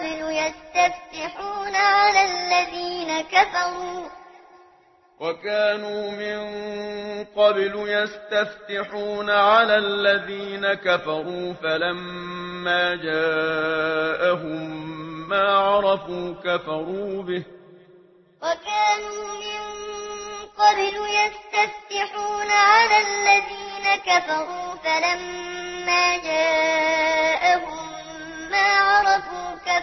قبل يستفتحون على الذين كفروا. وكانوا من قبل يستفتحون على الذين كفروا فلما جاءهم ما عرفوا كفروا به. وكانوا من قبل يستفتحون على الذين كفروا فلما جاءهم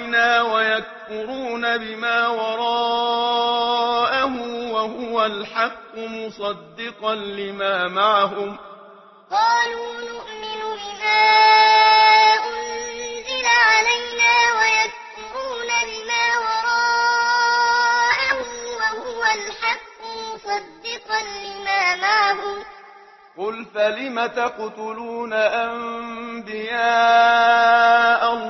علينا ويكفرون بما وراءه وهو الحق مصدقا لما معهم قالوا نؤمن بما أنزل علينا ويكفرون بما وراءه وهو الحق مصدقا لما معهم قل فلم تقتلون أنبياء الله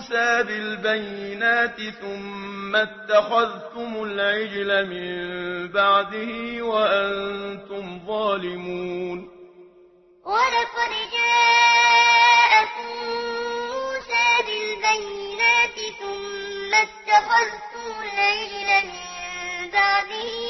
موسى بالبينات ثم اتخذتم العجل من بعده وأنتم ظالمون. ولقد جاءكم موسى بالبينات ثم اتخذتم العجل من بعده